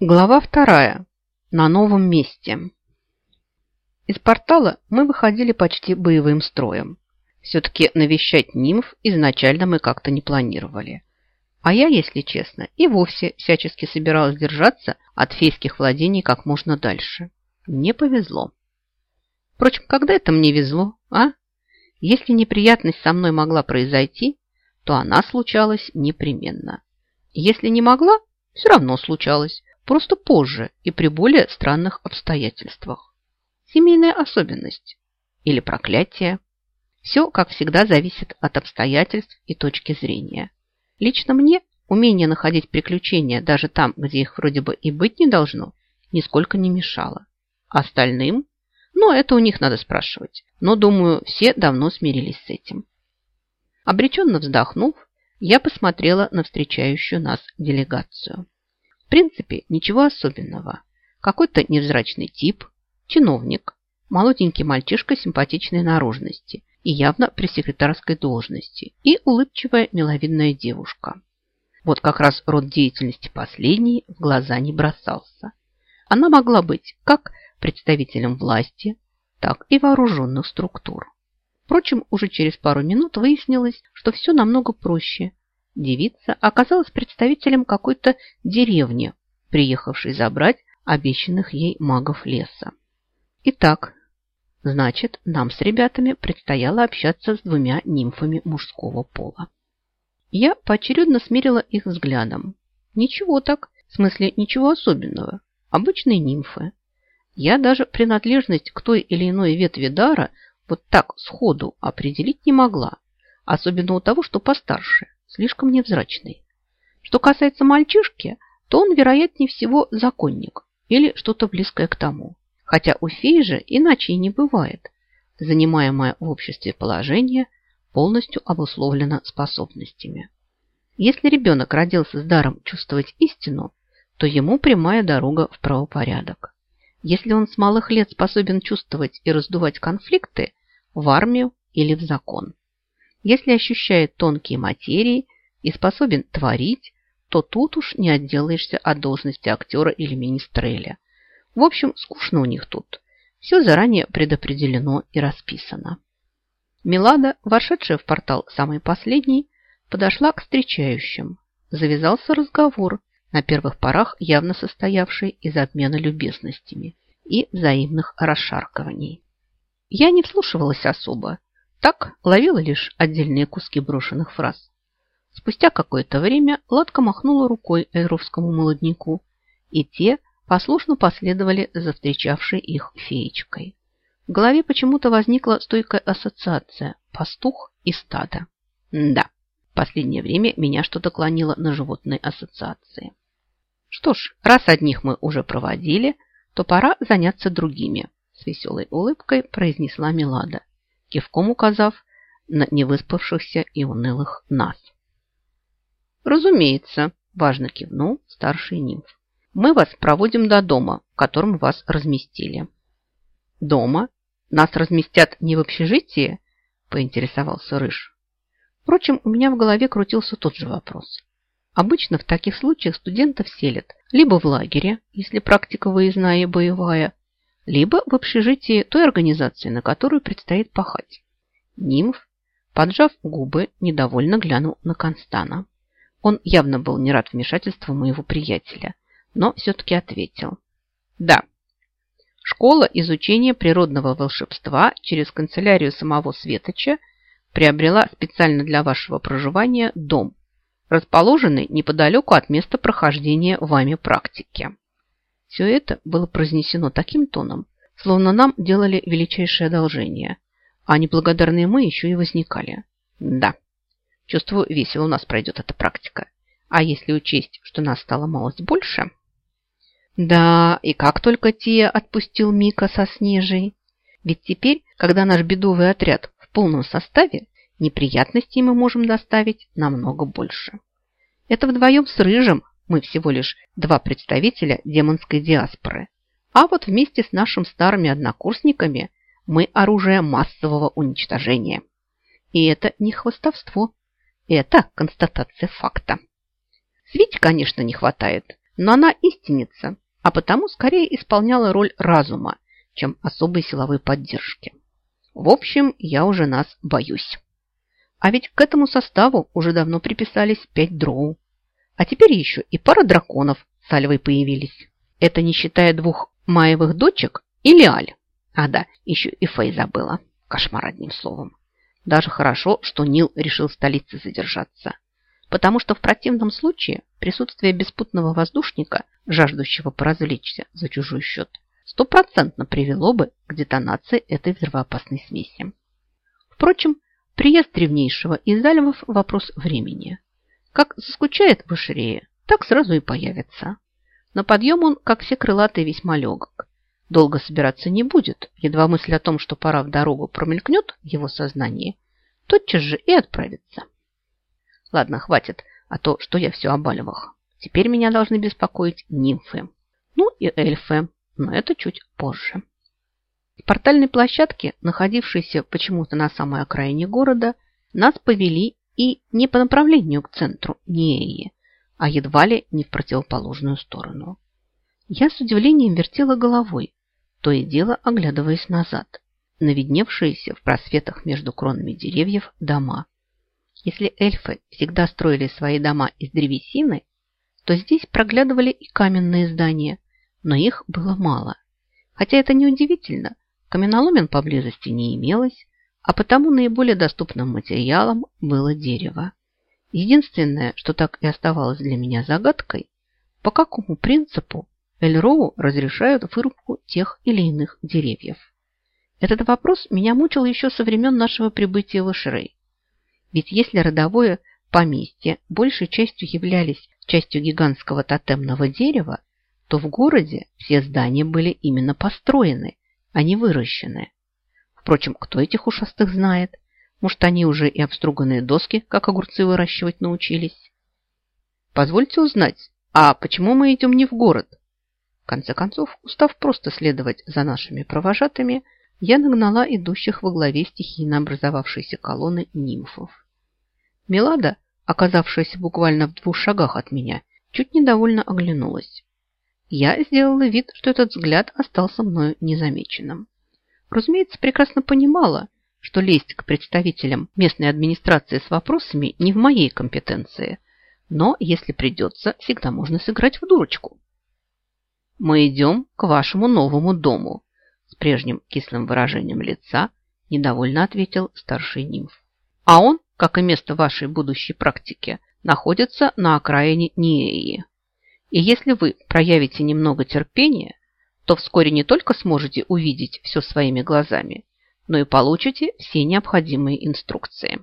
Глава вторая. На новом месте. Из портала мы выходили почти боевым строем. Все-таки навещать нимф изначально мы как-то не планировали. А я, если честно, и вовсе всячески собиралась держаться от фейских владений как можно дальше. Не повезло. Впрочем, когда это мне везло, а? Если неприятность со мной могла произойти, то она случалась непременно. Если не могла, все равно случалось просто позже и при более странных обстоятельствах. Семейная особенность или проклятие. Все, как всегда, зависит от обстоятельств и точки зрения. Лично мне умение находить приключения даже там, где их вроде бы и быть не должно, нисколько не мешало. Остальным? Ну, это у них надо спрашивать. Но, думаю, все давно смирились с этим. Обреченно вздохнув, я посмотрела на встречающую нас делегацию. В принципе, ничего особенного. Какой-то невзрачный тип, чиновник, молоденький мальчишка симпатичной наружности и явно при секретарской должности и улыбчивая миловидная девушка. Вот как раз род деятельности последней в глаза не бросался. Она могла быть как представителем власти, так и вооруженных структур. Впрочем, уже через пару минут выяснилось, что все намного проще, Девица оказалась представителем какой-то деревни, приехавшей забрать обещанных ей магов леса. Итак, значит, нам с ребятами предстояло общаться с двумя нимфами мужского пола. Я поочередно смерила их взглядом. Ничего так, в смысле ничего особенного. Обычные нимфы. Я даже принадлежность к той или иной ветви дара вот так сходу определить не могла, особенно у того, что постарше слишком невзрачный. Что касается мальчишки, то он, вероятнее всего, законник или что-то близкое к тому. Хотя у феи же иначе и не бывает. Занимаемое в обществе положение полностью обусловлено способностями. Если ребенок родился с даром чувствовать истину, то ему прямая дорога в правопорядок. Если он с малых лет способен чувствовать и раздувать конфликты, в армию или в закон. Если ощущает тонкие материи и способен творить, то тут уж не отделаешься от должности актера или министреля. В общем, скучно у них тут. Все заранее предопределено и расписано. Милада, вошедшая в портал самый последний, подошла к встречающим. Завязался разговор, на первых порах явно состоявший из обмена любезностями и взаимных расшаркований. Я не вслушивалась особо, так ловила лишь отдельные куски брошенных фраз. Спустя какое-то время Ладка махнула рукой Эйровскому молодняку, и те послушно последовали за встречавшей их феечкой. В голове почему-то возникла стойкая ассоциация «пастух и стадо». Да, в последнее время меня что-то клонило на животные ассоциации. Что ж, раз одних мы уже проводили, то пора заняться другими, с веселой улыбкой произнесла Милада кивком указав на невыспавшихся и унылых нас. «Разумеется», – важно кивнул старший нимф. «Мы вас проводим до дома, в котором вас разместили». «Дома? Нас разместят не в общежитии?» – поинтересовался Рыж. Впрочем, у меня в голове крутился тот же вопрос. Обычно в таких случаях студентов селят либо в лагере, если практика выездная и боевая, либо в общежитии той организации, на которую предстоит пахать. Нимф, поджав губы, недовольно глянул на Констана. Он явно был не рад вмешательству моего приятеля, но все-таки ответил. Да, школа изучения природного волшебства через канцелярию самого Светоча приобрела специально для вашего проживания дом, расположенный неподалеку от места прохождения вами практики. Все это было произнесено таким тоном, словно нам делали величайшее одолжение, а неблагодарные мы еще и возникали. Да, чувствую, весело у нас пройдет эта практика. А если учесть, что нас стало малость больше... Да, и как только Тия отпустил Мика со Снежей. Ведь теперь, когда наш бедовый отряд в полном составе, неприятностей мы можем доставить намного больше. Это вдвоем с Рыжим мы всего лишь два представителя демонской диаспоры. А вот вместе с нашими старыми однокурсниками мы оружие массового уничтожения. И это не хвостовство, это констатация факта. Свить, конечно, не хватает, но она истинница, а потому скорее исполняла роль разума, чем особой силовой поддержки. В общем, я уже нас боюсь. А ведь к этому составу уже давно приписались пять дроу. А теперь еще и пара драконов с Альвой появились. Это не считая двух маевых дочек или Аль. А да, еще и Фей забыла. Кошмар одним словом. Даже хорошо, что Нил решил в столице задержаться. Потому что в противном случае присутствие беспутного воздушника, жаждущего поразвлечься за чужой счет, стопроцентно привело бы к детонации этой взрывоопасной смеси. Впрочем, приезд древнейшего из Альвов – вопрос времени. Как заскучает в Ишрее, так сразу и появится. На подъем он, как все крылатые, весьма легок. Долго собираться не будет, едва мысль о том, что пора в дорогу, промелькнет в его сознании, тотчас же и отправится. Ладно, хватит, а то, что я все о Балевах. Теперь меня должны беспокоить нимфы. Ну и эльфы но это чуть позже. С портальной площадки, находившейся почему-то на самой окраине города, нас повели и не по направлению к центру Неи, а едва ли не в противоположную сторону. Я с удивлением вертела головой, то и дело оглядываясь назад, на видневшиеся в просветах между кронами деревьев дома. Если эльфы всегда строили свои дома из древесины, то здесь проглядывали и каменные здания, но их было мало. Хотя это неудивительно, каменоломен поблизости не имелось, а потому наиболее доступным материалом было дерево. Единственное, что так и оставалось для меня загадкой, по какому принципу Эльроу разрешают вырубку тех или иных деревьев. Этот вопрос меня мучил еще со времен нашего прибытия в Эшрей. Ведь если родовое поместье большей частью являлись частью гигантского тотемного дерева, то в городе все здания были именно построены, а не выращены. Впрочем, кто этих ушастых знает? Может, они уже и обструганные доски, как огурцы, выращивать научились? Позвольте узнать, а почему мы идем не в город? В конце концов, устав просто следовать за нашими провожатыми, я нагнала идущих во главе стихийно образовавшейся колонны нимфов. Мелада, оказавшаяся буквально в двух шагах от меня, чуть недовольно оглянулась. Я сделала вид, что этот взгляд остался мною незамеченным. Разумеется, прекрасно понимала, что лезть к представителям местной администрации с вопросами не в моей компетенции, но если придется, всегда можно сыграть в дурочку. «Мы идем к вашему новому дому», с прежним кислым выражением лица недовольно ответил старший нимф. «А он, как и место вашей будущей практики, находится на окраине Ниеи. И если вы проявите немного терпения, то вскоре не только сможете увидеть все своими глазами, но и получите все необходимые инструкции.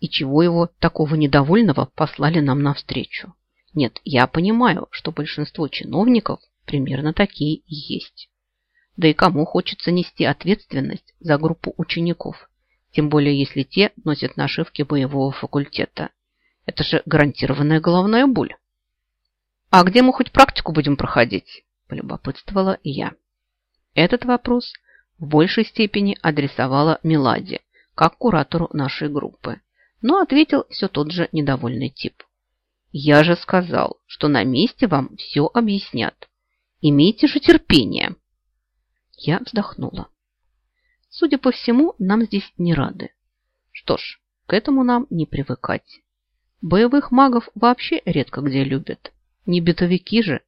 И чего его такого недовольного послали нам навстречу? Нет, я понимаю, что большинство чиновников примерно такие и есть. Да и кому хочется нести ответственность за группу учеников, тем более если те носят нашивки боевого факультета. Это же гарантированная головная боль. «А где мы хоть практику будем проходить?» – полюбопытствовала я. Этот вопрос в большей степени адресовала Меладе, как куратору нашей группы, но ответил все тот же недовольный тип. «Я же сказал, что на месте вам все объяснят. Имейте же терпение!» Я вздохнула. Судя по всему, нам здесь не рады. Что ж, к этому нам не привыкать. Боевых магов вообще редко где любят. Не бытовики же.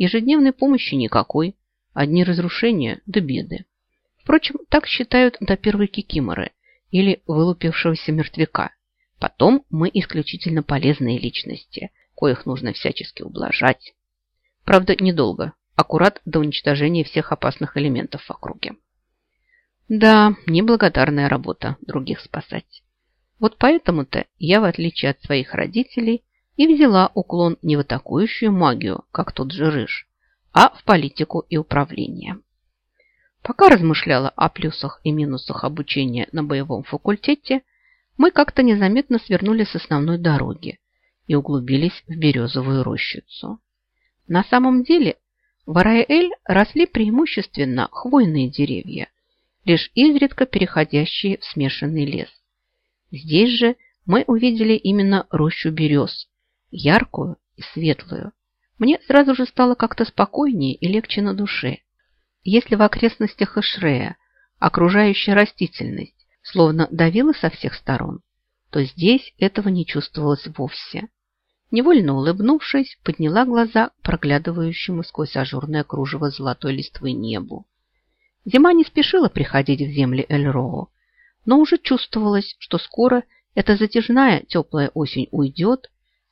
Ежедневной помощи никакой. Одни разрушения да беды. Впрочем, так считают до первой кикиморы или вылупившегося мертвяка. Потом мы исключительно полезные личности, коих нужно всячески ублажать. Правда, недолго. Аккурат до уничтожения всех опасных элементов в округе. Да, неблагодарная работа других спасать. Вот поэтому-то я, в отличие от своих родителей, и взяла уклон не в атакующую магию, как тот же Рыж, а в политику и управление. Пока размышляла о плюсах и минусах обучения на боевом факультете, мы как-то незаметно свернули с основной дороги и углубились в березовую рощицу. На самом деле в Араэль росли преимущественно хвойные деревья, лишь изредка переходящие в смешанный лес. Здесь же мы увидели именно рощу берез, яркую и светлую, Мне сразу же стало как-то спокойнее и легче на душе. Если в окрестностях Эшрея окружающая растительность словно давила со всех сторон, то здесь этого не чувствовалось вовсе. Невольно улыбнувшись, подняла глаза к проглядывающему сквозь ажурное кружево золотой листвы небу. Зима не спешила приходить в земли Эльроу, но уже чувствовалось, что скоро эта затяжная теплая осень уйдет,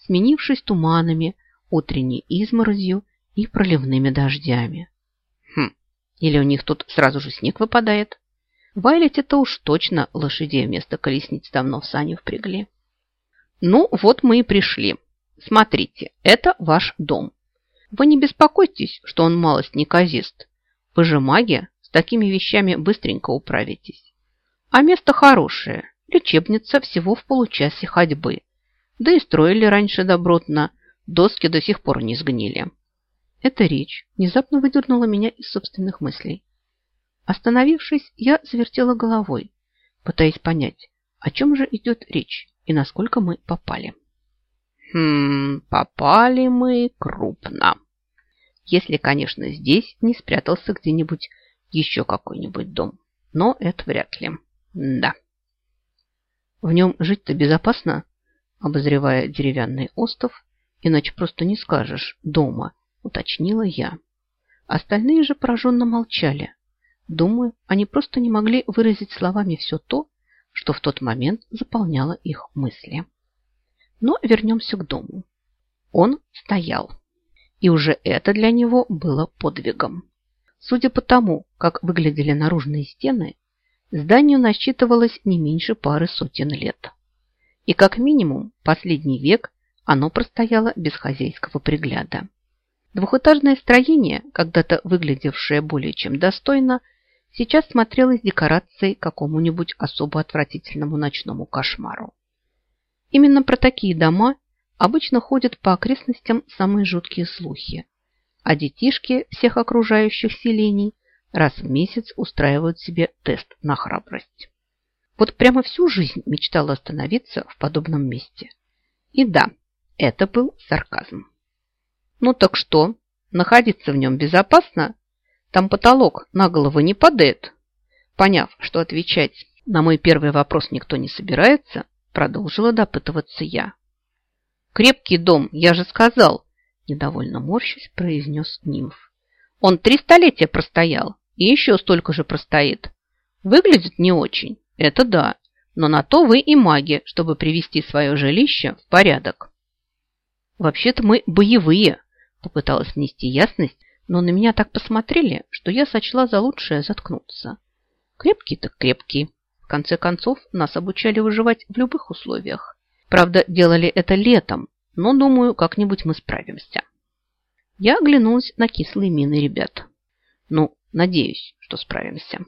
сменившись туманами, утренней изморозью и проливными дождями. Хм, или у них тут сразу же снег выпадает? Вайлете-то уж точно лошадей вместо колесниц давно в сани впрягли. Ну, вот мы и пришли. Смотрите, это ваш дом. Вы не беспокойтесь, что он малость неказист. Вы же маги, с такими вещами быстренько управитесь. А место хорошее, лечебница всего в получасе ходьбы. Да и строили раньше добротно, доски до сих пор не сгнили. Эта речь внезапно выдернула меня из собственных мыслей. Остановившись, я завертела головой, пытаясь понять, о чем же идет речь и насколько мы попали. Хм, попали мы крупно. Если, конечно, здесь не спрятался где-нибудь еще какой-нибудь дом. Но это вряд ли. Да. В нем жить-то безопасно, обозревая деревянный остов, иначе просто не скажешь «дома», уточнила я. Остальные же пораженно молчали. Думаю, они просто не могли выразить словами все то, что в тот момент заполняло их мысли. Но вернемся к дому. Он стоял. И уже это для него было подвигом. Судя по тому, как выглядели наружные стены, зданию насчитывалось не меньше пары сотен лет. И как минимум последний век оно простояло без хозяйского пригляда. Двухэтажное строение, когда-то выглядевшее более чем достойно, сейчас смотрелось декорацией какому-нибудь особо отвратительному ночному кошмару. Именно про такие дома обычно ходят по окрестностям самые жуткие слухи а детишки всех окружающих селений раз в месяц устраивают себе тест на храбрость. Вот прямо всю жизнь мечтала остановиться в подобном месте. И да, это был сарказм. Ну так что, находиться в нем безопасно? Там потолок на голову не падает. Поняв, что отвечать на мой первый вопрос никто не собирается, продолжила допытываться я. Крепкий дом, я же сказал, Недовольно морщись, произнес нимф. Он три столетия простоял и еще столько же простоит. Выглядит не очень, это да, но на то вы и маги, чтобы привести свое жилище в порядок. Вообще-то мы боевые, попыталась внести ясность, но на меня так посмотрели, что я сочла за лучшее заткнуться. Крепкий так крепкий. В конце концов, нас обучали выживать в любых условиях. Правда, делали это летом, но, думаю, как-нибудь мы справимся. Я оглянулась на кислые мины ребят. Ну, надеюсь, что справимся.